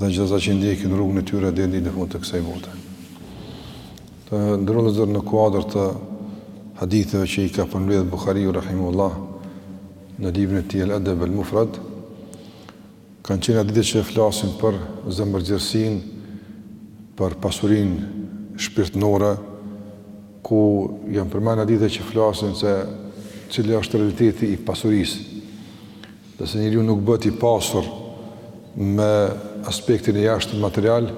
Dhe gjithë ata që ndjekin rrugën e tyre deri në ditën e fundit të kësaj bote. Të nderuar, në kuadër të haditheve që i ka përmbledhur Buhariu rahimehullah në librin e tij El Edeb El Mufred, kanë qenë hadithe që flasin për zemërgjerësinë, për pasurinë shpirtërore, ku janë përmend hadithe që flasin se cili është realiteti i pasurisë. Dhe se njeriu nuk bëhet i pasur me aspektin e jashtëm material,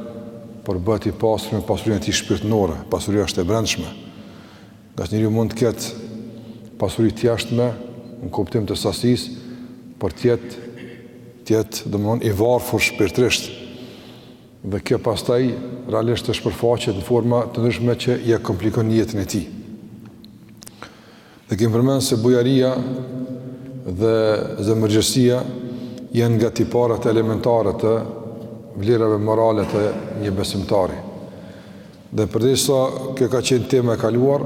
por bëhet i pasur me pasurinë e tij shpirtërore, pasuria është e brendshme. Ngase njeriu mund të ketë pasuri të jashtme, në kuptim të sasisë, por të jetë, të jetë, domethënë i varfur shpirtërisht. Dhe kjo pastaj, realisht shpërfaqet në forma të ndryshme që ia komplikon jetën e tij. Dhe kemi përmend se bujaria dhe zemërgjerësia janë nga tiparet elementare të vlerave morale të një besimtari. Dhe përderisa kjo ka qenë tema e kaluar,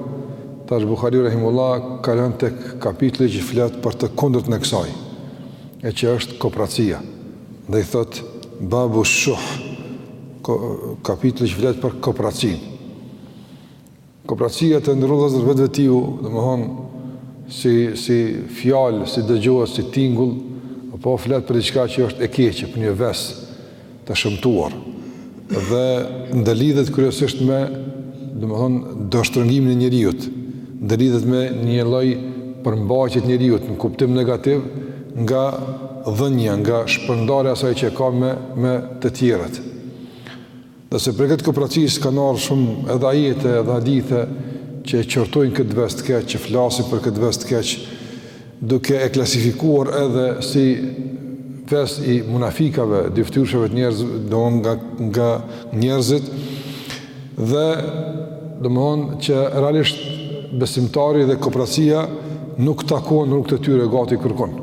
tash Buhariu rahimehullah kalon tek kapitulli që flet për të kundërtën e kësaj, e që është kopracia. Dhe ai thotë babu shuh kapitulli që flet për kopracinë. Kopracia të nderuar vëllazër vetvetiu, domethënë si si fjalë, si dëgjohet, si tingull, apo flet për diçka që është e keqe, për një ves të shëmtuar. Dhe ndërlidhet kryesisht me, domethënë, dorështrëngimin e njeriut. Ndërlidhet me një lloj përmbajtje të njeriut në kuptim negativ nga dhënia, nga shpërndarja e asaj që e ka me të tjerët. Dhe sa i përket kopracisë kanë ardhur shumë edhe ajete edhe hadithe që e qortojnë këtë ves të keq, që flasin për këtë ves të keq, duke e klasifikuar edhe si ves i munafikave, dyfytyrëshve të njerëzve, domethënë nga njerëzit dhe domethënë që realisht besimtari dhe kopracia nuk takohen rrugët e tyre gati kërkund.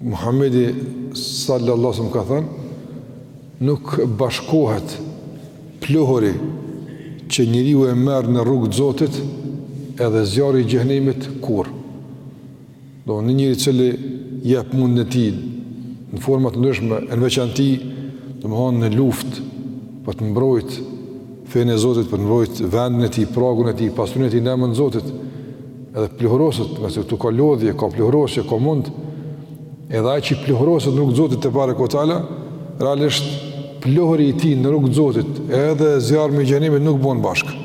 Muhamedi sallallahu alaihi wasallam ka thënë, nuk bashkohet pluhuri që njeriu e merr në rrugë të Zotit edhe zjarri i xhehenemit kurrë. Domethënë njeriu i cili jep mundin e tij në forma të ndryshme, e në veçanti domethënë në luftë për të mbrojt fenë e Zotit, për të mbrojt vendin e tij, pragun e tij, pasurinë e tij në emën të Zotit, Edhe të pluhurosët, nëse këtu ka lodhje, ka pluhurosje, ka mund, edhe ai që pluhuroset në rrugë t'Zotit tebareke ue teala, realisht pluhuri i tij në rrugë t'Zotit, edhe zjarrmi i xhehenemit nuk bon bashkë.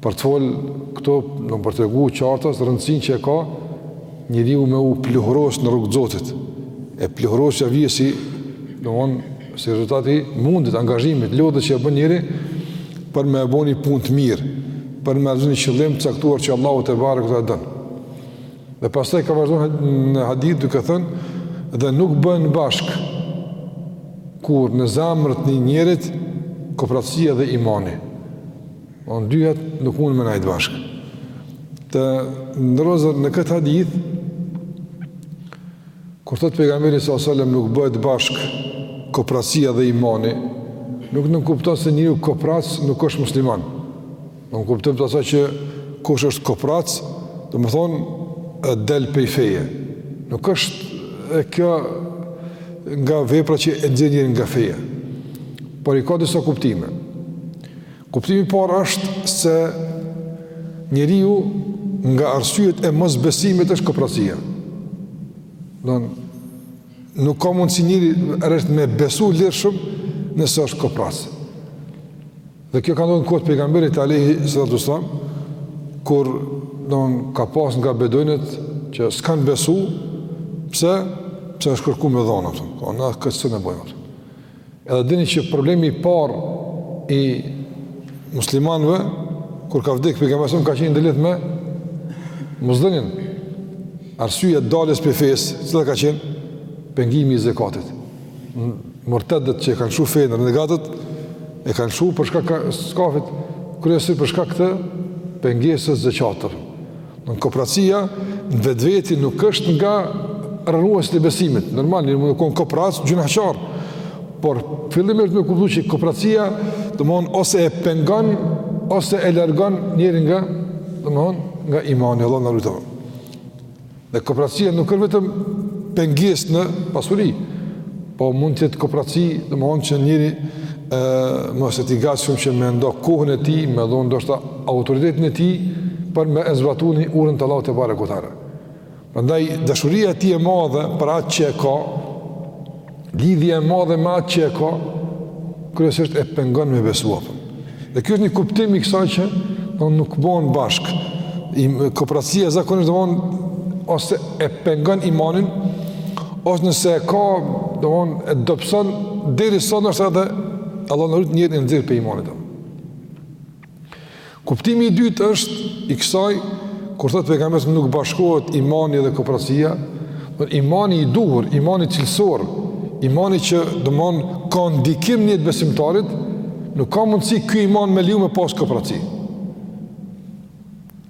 Për të fol këto, don për me tregu qartas, rëndësinë që e ka njeriu me u pluhurosë në rrugë t'Zotit, e pluhurosja vjen si, domethonë, Si rezultat i mundit, angazhimit, lodhjes që e bën njeri për me bo një punë të mirë, për me rëzën një qëllim të caktuar që Allahu tebareke teala e don. Dhe pastaj ka vazhdon në hadith duke thënë, dhe nuk bëhen bashkë kurrë në zemër t'një njerit, kopracia dhe imani. Domethonë dyjat nuk mund me nejt bashkë. Të nderuar vëllezër në këtë hadith, Kur thotë pejgamberi sallallahu alajhi wasallam nuk bëhet bashk kopracia dhe imani, nuk nënkupton se njeriu koprac nuk është musliman. Në kuptim të asaj që kush është koprac, domethonë del pej feje. Nuk është kjo nga vepra që e nxjerr njerin nga feja. Por i ka disa kuptime. Kuptimi i parë është se njëra nga arsyet e mosbesimit është kopracia. Don nuk ka mundësi njeri realisht me besu lirshëm nëse është koprac. Dhe kjo ka ndodh n'kohë t'pejgamberit alejhi salatu wasallam kur don ka pas nga beduinët që s'kan besu pse pse është kërku me dhon ato. Po na këtë s'e bëjmë. Edhe e dini që problemi i parë i muslimanëve kur ka vdekë pejgamberi a.s. ka qenë ndërlidh me mosdhënien. Arsyeja e daljes prej fesë, cila ka qenë pengimi i zekatit. Murtedët që e kanë lshu fenë, renegatët e kanë lshu për shkak të shkakut kryesor për shkak të pengesës së zekatit. Kopracia në vetveti nuk është nga rrënuesit e besimit. Normal, mundet me konë koprac gjynahqar, por fillimisht me kuptu që kopracia domethonë ose e pengon, ose e largon njerin nga, domethonë, nga imani, Allahu na ruajtë. Dhe kopracia nuk është vetëm pengesë në pasuri, po mund të jetë kopraci, domethonë, që njeri mos është i gatshëm që me nda kohën e tij, me dhonë ndoshta autoritetin e tij për me zbatu një urdhër të Allahut tebareke ue teala. Prandaj dashuria e tij e madhe për atë që e ka, lidhja e madhe me atë që e ka, kryesisht e pengon me besu atë. Dhe kjo është një kuptim i kësaj që nuk bëhen bashkë. Kopracia zakonisht domethonë ose e pengon imanin ose nëse e ka domethonë e dobson derisa edhe Allahu na rujt njerin e nxjerr prej imanit. Kuptimi i dytë është i kësaj kur thotë pejgamberi nuk bashkohet imani dhe kopracia, por imani i duhur, imani cilësor, imani që domethënë ka ndikim në jetë t'besimtarit, nuk ka mundësi ky iman me lejua me pas kopraci.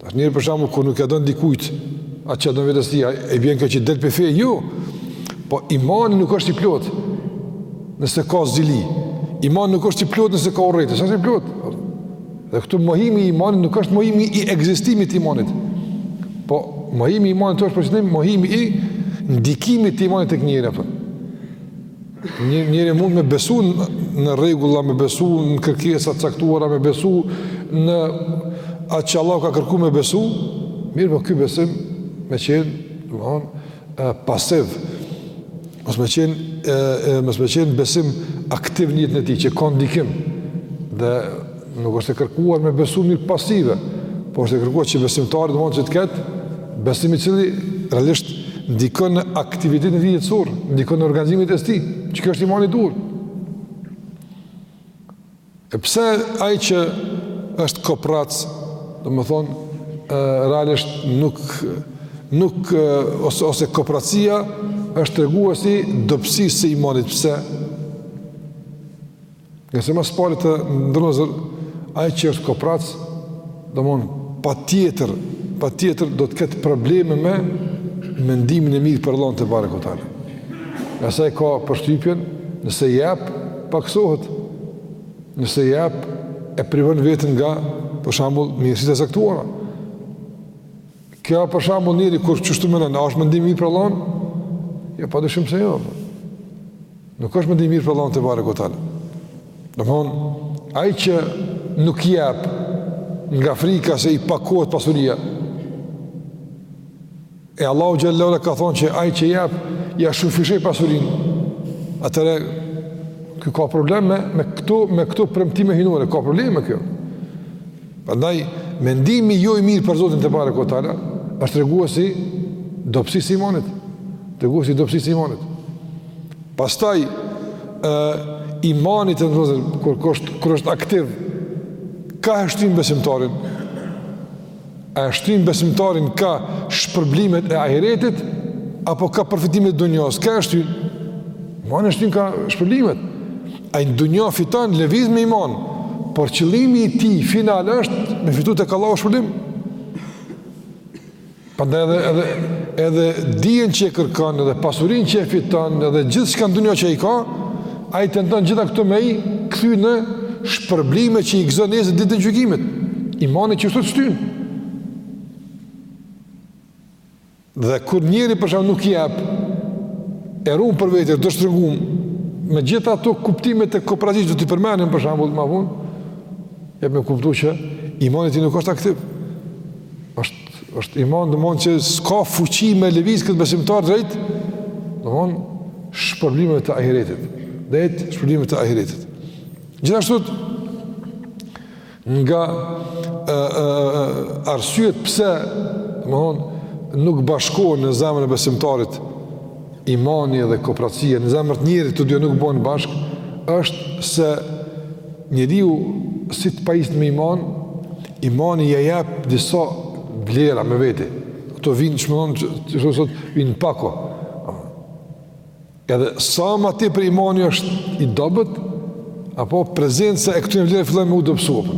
Tash njeri për shembull kur nuk ia don dikujt, atë që ia don vetes tij, a vjen kjo që del pe fe, jo. Po imani nuk është i plot. Nëse ka zili, imani nuk është i plot nëse ka urrejtje, s'është i plot. Dhe këtu mohimi i imanit nuk është mohimi i ekzistimit të imanit. Po mohimi i imanit është për qëllim mohimi i ndikimit të imanit tek njeriu apo. Një njeri mund me besu në rregulla, me besu në kërkesa t'caktuara, me besu në atë që Allahu ka kërku me besu, mirëpo ky besim me qenë, domethënë, pasiv, mos me qenë, mos me qenë besim aktiv në jetën e tij, që ka ndikim, dhe Nuk është e kërkuar me besu n'mënyrë pasive, por është e kërkuar që besimtari domethënë që të ketë besim i cili realisht ndikon në aktivitetin e tij jetësor, ndikon në organizimin e tij, që kjo është imani i duhur. E pse ai që është koprac, domethënë realisht nuk nuk ose ose kopracia është tregues i dobësisë së imanit pse Ngase ma s'pari të nderuar, ai që është koprac, domethënë, patjetër, patjetër do të ketë probleme me mendimin e mirë për Allahun tebareke ue teala. Ngase ka përshtypjen, nëse jep, paksohet, nëse jep, e privon veten nga, për shembull, mirësitë e caktuara. Kjo për shembull njeri kur kështu mendon, a është mendim i mirë për Allahun? Jo, padyshim se jo. Nuk është mendim i mirë për Allahun tebareke ue teala. Domthon, ai që nuk jep nga frika se i pakohet pasuria. E Allahu xhel-le ue ala ka thonë që ai që jep ia shumëfishoj pasurinë. Atëherë ky ka probleme me këto me këto premtime hyjnore, ka problem me këto. Prandaj mendimi jo i mirë për Zotin tebareke ue teala është tregues i dobësisë së imanit. Tregues i dobësisë së imanit. Pastaj ë imani të nderuar kur kusht kur është aktiv kah e shtyn besimtarin. A e shtyn besimtarin kah shpërblimet e ahiretit apo kah përfitimet e dunjasë? Kah e shtyn? Imani e shtyn kah shpërblimet. Ai në dunja fiton lëviz me iman, por qëllimi i tij final është me fitu tek Allahu shpërblim. Prandaj edhe edhe edhe dijen që e kërkon, edhe pasurinë që e fiton, edhe gjithçka në dunja që i ka, ai tenton gjitha këto me i kthy në shpërblime që i gëzon nesër ditën e gjykimit. Imani që s'të shtyn. Dhe kur njeri për shembull nuk jep, e ruan për vete, dorështrëngum. Me gjithë ato kuptimet e koprracisë do t'i përmenim për shembull më vonë. Jep me kuptu që imani tij nuk është aktiv. Është është iman domethënë që s'ka fuqi me lëviz këtë besimtar drejt. Domethënë shpërblimeve të ahiretit. Drejt shpërblimeve të ahiretit. Gjithashtu nga ë ë arsyet pse domthon nuk bashkohen në zemrën e besimtarit imani dhe koprracia në zemrën e njerit të dyja nuk bojn bashk është se njeriu si të pajis me iman imani ja jep disa vlera me vete ato vinë qysh thonë sot vinë pako Edhe sa ma tepër imani është i dobët, apo prezenca e këtyne vlerave fillon me u dobsu apo.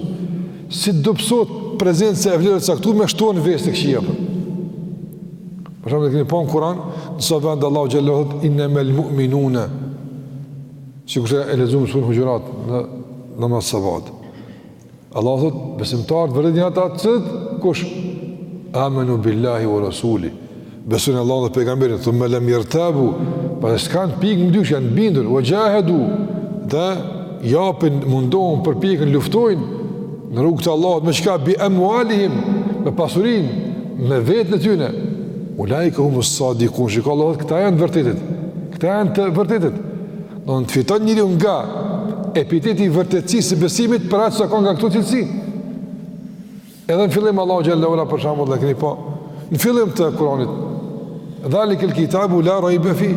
Si dobsohet prezenca e vlerave të caktume shtohen veset e këqija apo. Për shembull e kemi pa në Kuran, në sa vende Allahu xhelle thot, innemel mu'minune, sikurse e lexum suren Huxhurat, në, namaz sabahut. Allahu thot, besimtarë t'vërtet janë ata të cilët kush amanu billahi wa rasuli. Besojn Allahun dhe pejgamberin, thumma lam yartabu, pastaj s'kan pikë mëdyshje janë bindur, wa jahadu dhe japin mundohen përpiqen luftojnë në rrugë të Allahut me çka bi amwalihim me pasurin me veten e tyne ulaika humus sadiqun shiko Allahu thot këta janë të vërtetit këta janë të vërtetit Domethënë fiton njeriu nga epiteti i vërtetësisë së besimit për aq sa ka nga këto cilësi. Edhe në fillim Allahu xhelle ve ala për shembull e kemi pa, në fillim të Kuranit, dhalikel kitabu la rejbe fih,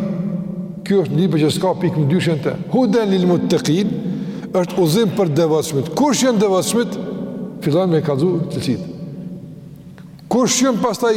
ky është një libër që s'ka pikë mëdyshje n'të, huden lil muttekin, është udhëzim për devotshmit. Kush jan devotshmit, fillon me kallzu cilësit. Kush jan pastaj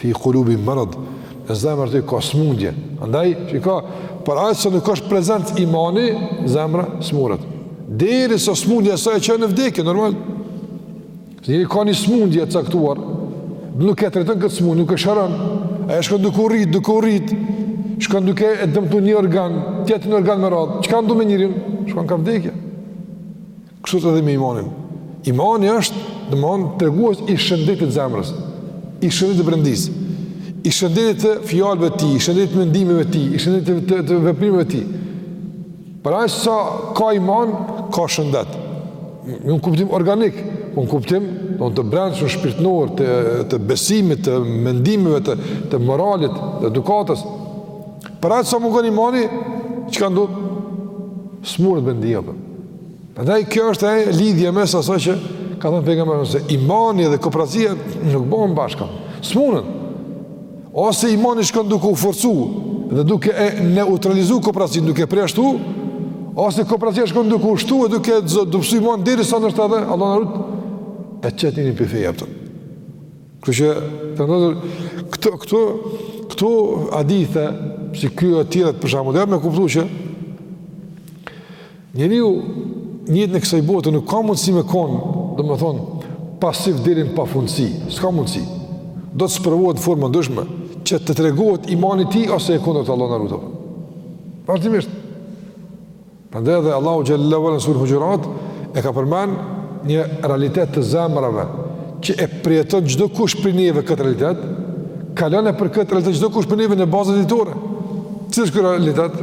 Fi kulubihim merad, në zemër të tij ka smundje. Andaj, çka, për aq sa nuk është prezent imani, zemra smuret. Derisa smundja e saj e qon në vdekje, normal. Se njeri ka një smundje të caktuar, nuk e trajton këtë smundje, nuk e shëron, e shkon duke u rritë, duke u rritë, shkon duke e dëmtu një organ, tjetër një organ me radhë, çka ndodh me njerin? Shkon ka vdekja. Kështu edhe me imanin. Imani është, domethonë, treguës i shëndetit të zemrës, i shëndetit të brendisë, i shëndetit të fjalëve të tij, i shëndetit të mendimeve të tij, i shëndetit të, të, të veprimeve të tij. Për aq sa ka iman, ka shëndet. Jo në kuptim organik, në kuptim domethonë të brendshëm shpirtnor, të, të besimit, të mendimeve, të, të moralit, të edukatës. Për aq sa mungon imani, çka ndodh? Smuret brendia pra. Prandaj kjo është lidhja mes asaj që ka thënë pejgamberi se imani dhe koprracia nuk bëhen bashkë. S'munën. Ose imani shkon duke u forcu dhe duke e neutralizu koprracinë, duke e përjashtu, ose koprracia shkon duke u shtu e duke u dobsu imani derisa ndoshta edhe, Allahu na ruejt, e qet njerin prej feje plotë. Kështu që, vëllezër, këto, këto, këto hadithe, si kjo e tjerat për shembull, me kuptu që, Njeriu në jetën e kësaj bote nuk ka mundësi me konë, domethonë, pasiv deri në pa fundësi, s'ka mundësi. Do të sprovohet në forma të ndryshme, që të tregohet imani i tij, ose e kundërta, Allahu na ruejt. Vazhdimisht. Prandaj edhe Allahu Xhele ue Ala në suren Huxhurat, e ka përmend një realitet të zemrave, që e përjeton çdokush prej neve këtë realitet, kalon nëpër këtë realitet çdokush prej neve në baza ditore. Cili është ky realitet?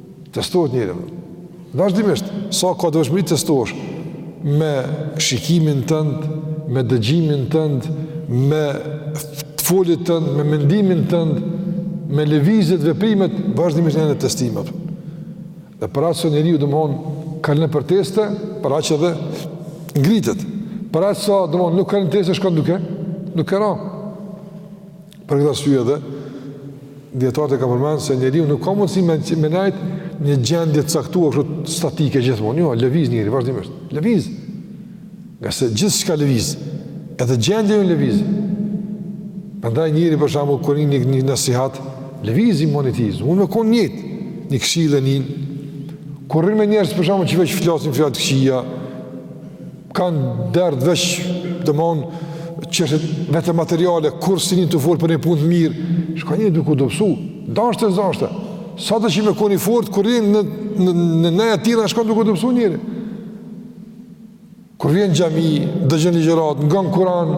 Testohet njeriu. Vazhdimisht, sa ka devotshmëri. Testohesh me shikimin tënd, me dëgjimin tënd, me të folit tënd, me mendimin tënd, me lëvizjet, veprimet, vazhdimisht janë testime. Dhe për aq sa njeriu domthon kalon nëpër teste, për aq edhe ngritet. Për aq sa domthon nuk kalon teste shkon duke, duke ra. Për këtë arsye edhe dijetarët e kanë përmend se njeriu nuk ka mundësi me me majt një gjendje të caktuar kështu statike gjithmonë. Jo, lëviz njeriu vazhdimisht. Lëviz. Ngase gjithçka lëviz. Edhe gjendja jonë lëviz. Prandaj njeriu për shembull kur nin një nasihat, lëviz imani i tij. Mund me kon një ajet, një këshillë nin. Kur rri me njerëz për shembull që veç flasin fjalë të këqija, Kan dert veç domon çështjet materiale kur s'i nin tu fol për një punë të mirë, shkon njeri duke u dobësu, dashte s'dashte. Sa dush me kon i fort kur jeni në në në në atë tira shkon duke u dobësu njeri. Kur vjen në xhami, dëgjon ligjërat, ngon Kur'an,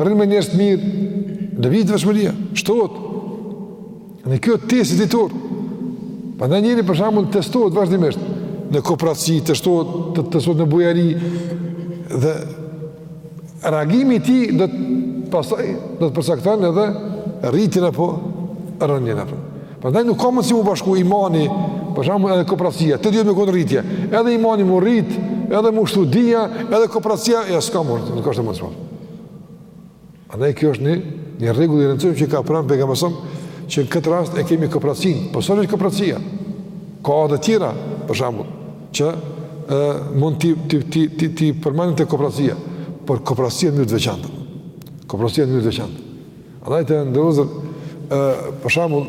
rrin me njerëz të mirë, devi devotshmëria, shtohet. Në kjo testi ditor, prandaj njeri për shambull testohet vazhdimisht, në kopraci, testohet, të testohet në bujari, dhe reagimi i tij do të pasojë, do të përcakton edhe rritjen apo rënien apo. Prandaj nuk ka mundsi mu bashku imani, për shambull edhe kopracia, të dyjat me konë rritje, edhe imani mu rrit, edhe mu shtu dija, edhe kopracia, jo s'ka mund, nuk është e mundshme. Andaj kjo është një, një rregull i rëndësishëm që ka thanë pejgamberi që në këtë rast e kemi kopracinë, po s'është veç kopracia. Ka edhe të tjera, për shembull, që ë mund t'i t'i t'i t'i t'i përmendim te kopracia, por kopracia më të veçantë. Kopracia më të veçantë. Andaj të nderuar ë për shembull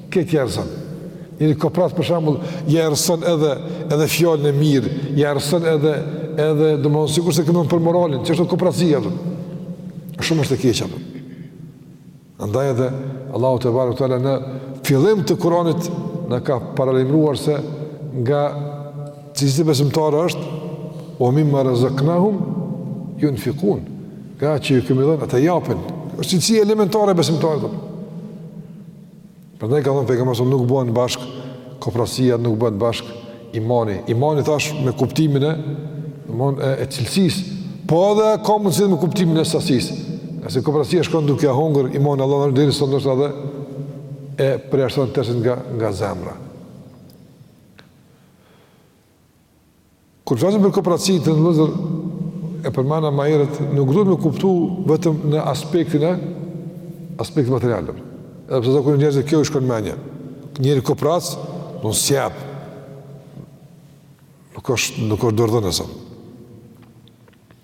Këtë ja errëson. Njeri koprac për shembull, ja errëson edhe edhe fjalën e mirë, ja errëson edhe edhe domthon sikurse këndon për moralin, që është kopracia apo. Shumë është e keq apo. Andaj edhe Allahu tebareke ve teala në fillim të Kuranit na ka paralajmëruar se nga cilësitë e besimtarëve është ve mimma rezeknahum junfikun nga që ju kemi dhënë, ata japin është cilësi elementare e besimtarit Prandaj ka thënë pejgamberi se nuk bëhen bashk, kopracia nuk bëhet bashk imani. Imani thash me kuptimin e domthon e, e cilësisë, po edhe ka mundësi me kuptimin e sasisë. Nëse kopracia shkon duke e hongër imanin Allahu na rujt derisa ndoshta edhe e përjashton tërësisht nga nga zemra. Kur flasim për kopraci të nderuar vllezër, e përmenda ma herët, nuk duhet me kuptu vetëm në aspektin e aspektin material. Edhe pse zakonisht njerëzit kjo u shkon menja. Njeri koprac, nuk s'jep. Nuk është, nuk është dorëdhënës.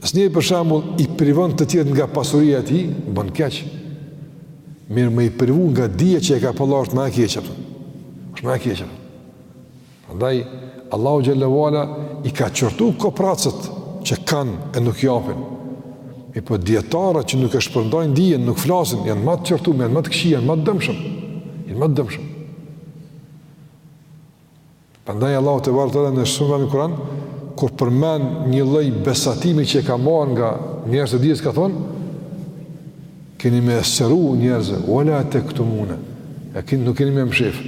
Nëse njëri për shembull i privon të tjerët nga pasuria e tij, bën keq. Mirëpo me i privu nga dija që i ka fal Allahu është ma e keq apo? Është ma e keq. Prandaj Allahu xhel-le ve ala i ka qortu kopracët që kanë e nuk japin. Mirëpo dijetarët që nuk e shpërndojnë dijen, nuk flasin, janë ma të qortum, janë ma të këqij, janë ma të dëmshëm. Janë ma të dëmshëm. Prandaj Allahu tebareke ve teala në sure në Kur'an kur përmend një lloj besatimi që e ka marrë nga njerëz të dijes ka thonë keni me sqaru njerëzve wala taktumunahu keni nuk keni me mshef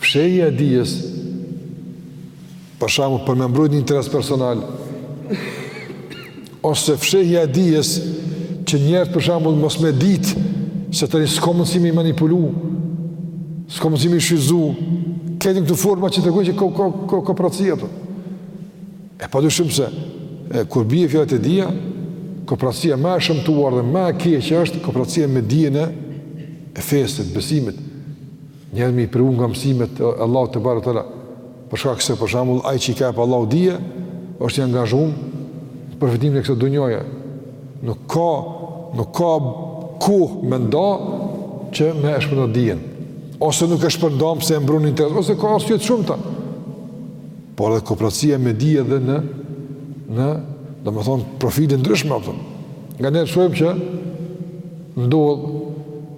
fshehja e dijes për shambull për me mbrojt një interes personal Ose fshehja e dijes që njerëzt për shambull mos me dit se tani s'ka mundësi me i manipulu, s'ka mundësi me i shfrytëzu, këto janë këto forma që tregojnë që ko, ko, ko, kopracia apo. E pa dyshim se, e, kur bje fjala te dija, kopracia ma e shëmtuar dhe ma e keqe është kopracia me dijen e fesë, të besimit, Njerëz me i privu nga mësimet e Allahut tebareke ve teala, për shkak se për shembull ai që i ka jep Allahu dije, është i angazhuar në përfitimin e kësaj dunjoje. Nuk ka nuk ka kohë, mendon që me e shpërnda dijen. Ose nuk e shpërndan se e mbron interes, ose ka arsye të shumta. Por edhe kopracia me dije dhe në në domethënë profile ndryshme apo. Nganjëherë shohim që ndodh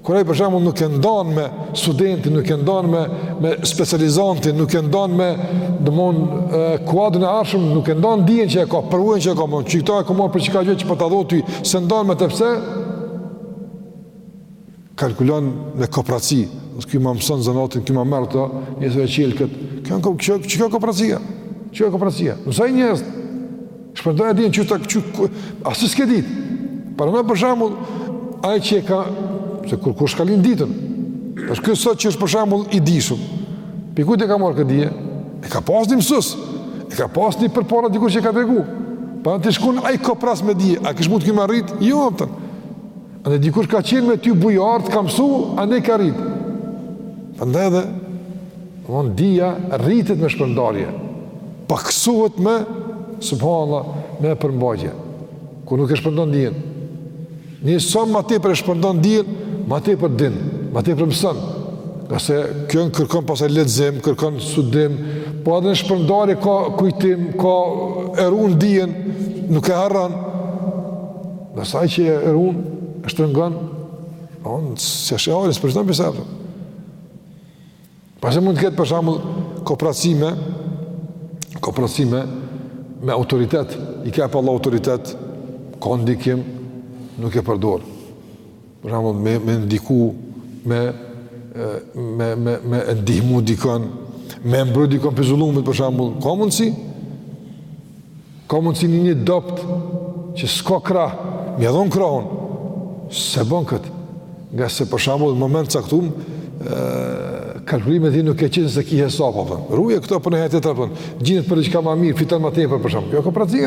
Kur ai për shembull nuk e ndan me studentin, nuk e ndan me me specializantin, nuk e ndan me domon kuadrin e ardhshëm, nuk e ndan dijen që e ka, përvojën që e ka, mon çikta e komon për çka gjë që po ta dhoti, s'e ndan me të pse kalkulon me kopraci, ose ky ma mëson zanatin, ky ma merr ato, nëse e çel kët, kjo kjo kjo kopracia. Kjo kopracia. Mësoi njerëzt Shpërndaje dijen që të këqy, as ti s'ke ditë. Pra na për shambull, ai që e ka, se kurkush s'ka lind i ditun, por ky sot që është për shambull i dishëm, prej kujt e ka marrë këtë dije? E ka pas një mësus, e ka pas një përpara dikush që e ka tregu. Pra, t'ish kon ai koprac me dije, a kishe mujt ti me arrit? Jo, më tërë. A ne dikush ka qenë me ty bujar të ka mësu, andaj ke arrit. Prandaj edhe thonë dija rritet me shpërndarje. Paksohet me subhanallah me përmbajtje. Kur nuk e shpërndon dijen. Njeri sa ma tepër e shpërndon dijen, ma tepër din, ma tepër mëson. Ngase kjo kërkon pasaj lexim, kërkon studim, po edhe në shpërndarje ka kujtim, ka, e run dijen, nuk e harron. Ndërsa ai që e run, e shtrëngon, on, se shë arës për shtënë pisa e pasaj mund të ketë për shambull kopraci me, kopraci me me autoritet, i ka jep Allahu autoritet, ka ndikim, nuk e përdor. Për shembull me me ndiku me me me me ndihmu dikon, me mbrojt dikon prej zullumit për shembull, ka mundsi? Ka mundsi një një të dobët që s'ka krah, me ia dhon krahun. S'e bën kët. Ngase për shembull në moment caktum ë kalkulimi ti nuk e qenë se ki hesap apo. Ruje këto për një herë tjetër apo. Gjinet për diçka më mirë, fiton më tepër për shembull. Kjo kopraci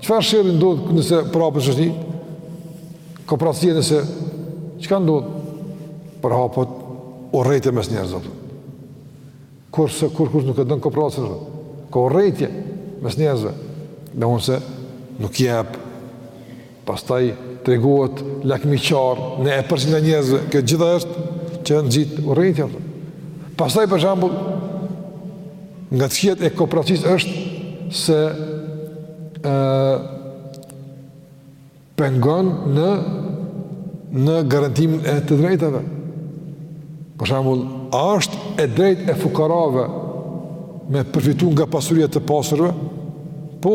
Çfarë sherri ndodh nëse përhapet në shoqni kopracia nëse çka ndodh përhapet urrejtje mes njerëzve. Se kurkush nuk e don kopracin, ka urrejtje mes njerëzve. Edhe nëse nuk jep, pastaj tregohet lakmiqar në pasurinë e njerëzve, kjo gjitha është që nxit urrejtje. Pastaj për shembull, Nga të këqijat e kopracisë është se ë pengon në në garantimin e të drejtave. Për shembull, a është e drejtë e fukarave me përfitu nga pasuria të pasurve? Po.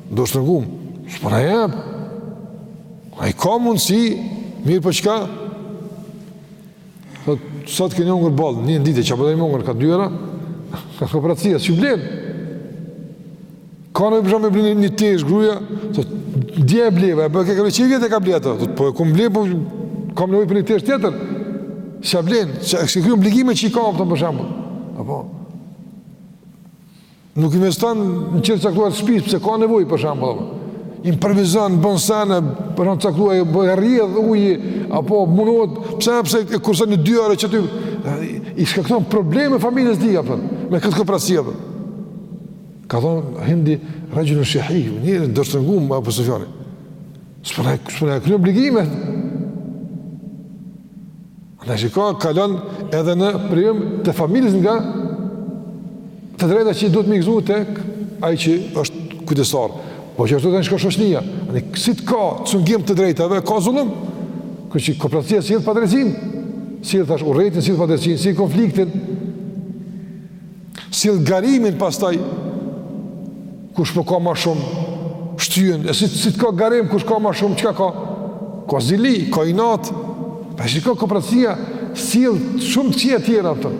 Dorështrëngum, s'po na jep. Ai ka mundësi, mirëpo çka? Thot, sot keni hangër boll, një ditë, që apëtë e mungër, ka dyra, ka ka kopracia, s'blen. Ka për shembull me ble një tesh, gruja, thot, dje e bleve, e bëke kërë që i vjetë e ka bletë, thot, po e kumë blenë, po kam nevojë për një tesh tjetër, s'ia blen, që e kështë kërë obligime që i ka, apëtë për shembull, apo, Nuk investon në çështje të caktuar të shtëpisë, pse ka nevojë për shembull. Improvizon, bën sene, për shembull caktuar e bën rrjedh uji apo mundohet, pse pse e kurson një dy euro që ti i shkakton probleme familjes tij apo me këtë kopraci. Apo. Ka thon Hindi rajul shahih, njeri dorështrëngum Ebu Sufjani. S'po na s'po na kryn obligimet. Andaj shiko kalon edhe në privim të familjes nga të drejta që duhet me i gëzu te ai që është kujdestar. Po qashtu tani shkon shoqnia. E si të ka cungim të drejtave, ka zullum. Kështu që kopracia sjell padrejtësinë, sjell thash urrejtjen, sjell padrejtësinë, sjell konfliktin. Sjell garimin pastaj kush po ka më shumë shtyen, e si si të ka garim kush ka më shumë çka ka. Ka zili, ka inat. Pa shikoj kopracia sjell shumë të këqija tjera apo.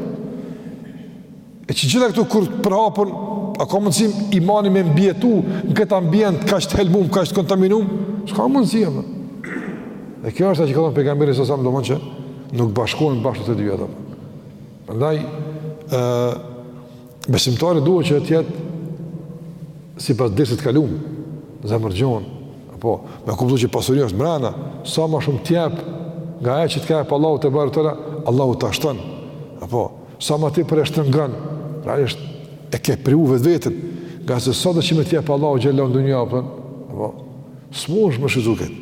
E që gjitha këto kur të përhapen, a ka mundësi imani me mbijetu në këtë ambient, kaq të helmum, kaq të kontaminum? S'ka mundësi, e Dhe kjo është ajo që ka thon pejgamberi alejhi selam, domethënë që nuk bashkohen bashkë të dyja, dhe Prandaj ë besimtari duhet që të jetë sipas dersit kalum, zemërgjon, apo me kuptu që pasuria është brenda, sa më shumë të jep nga ajo që të ka jep Allahu tebareke ve teala, Allahu ta shton. Apo sa më tepër e shtrëngon, realisht e ke privu veten, nga se sa do të më të jap Allahu xhelalu ndonjë apo, apo s'mush me shiju këtë.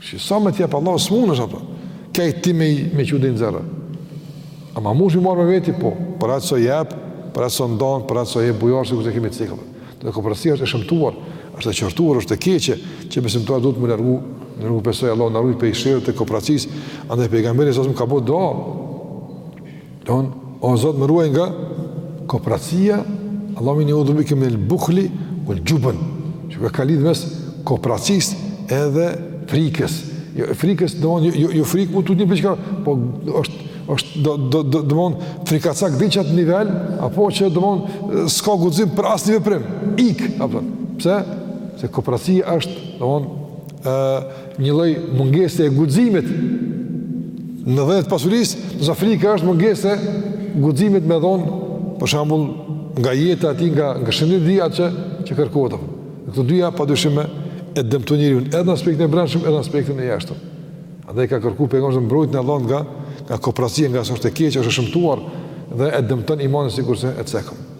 Shi sa me t'jep Allahu s'munesh ato. Kej ti me me çu deri n'zero. Ama me shi marr me veti po, për atë sa jep, për atë sa ndon, për atë sa jep bujor sikur të kemi të cekur. Dhe kopracia është e shëmtuar, është e qortuar, është e keqe që besimtar duhet të largohet, në rrugë besoj Allahu na ruaj prej sherrit të kopracisë, andaj pejgamberi a.s. ka bo. Dua, o Zot më ruaj nga kopracia, Allahumme inni eudhu bike minel buhli uel xhubn. E ka lidh mes kopracisë edhe frikës. Jo frikës, domethënë jo jo frikë mund të ndjejë diçka, po është është do do do domethënë frikacak deri n'çat nivel apo që domethënë s'ka guxim për asnjë veprim. Ik, apo. Pse? Se kopracia është, domethënë ë Një lloj mungese e guximit në dhënie të pasurisë, nëse frika është mungesë e guximit me dhon, për shembull, nga jeta e tij, nga nga shëndeti ajo që që kërkohet. Këto dyja padyshim e dëmtojnë njeriun, edhe në aspektin e brendshëm, edhe në aspektin e jashtëm. Andaj ka kërku pejgamberi mbrojtjen e Allahut nga nga kopracia, nga se osht e keqe, është e shëmtuar dhe e dëmton imanin sikurse e cekëm.